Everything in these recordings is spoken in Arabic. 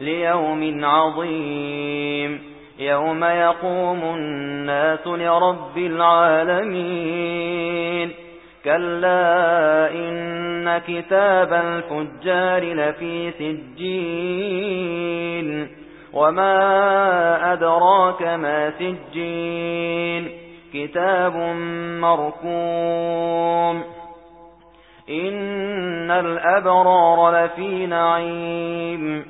ليوم عظيم. يوم يقوم الناس لرب العالمين. كلا إن كتاب الفجار لفي سجين. وما أدراك ما سجين. كتاب مركوم إن الأبرار لفي نعيم.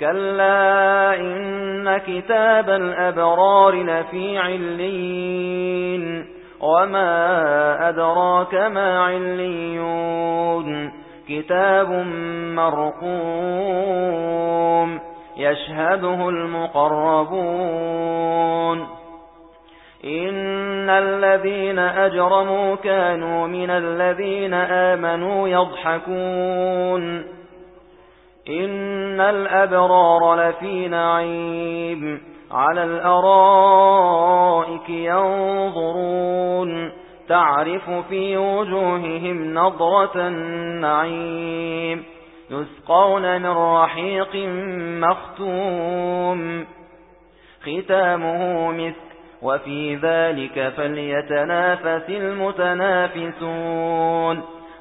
كلا إن كتاب الأبرار لفي علين وما أدراك ما عليون كتاب مرقوم يشهده المقربون إن الذين أجرموا كانوا من الذين آمنوا يضحكون إن الأبرار لفي نعيم على الأرائك ينظرون تعرف في وجوههم نظرة النعيم يسقون من رحيق مختوم ختامه مسك وفي ذلك فليتنافس المتنافسون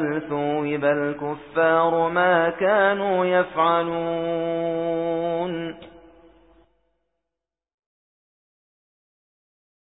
هل ثوب الكفار ما كانوا يفعلون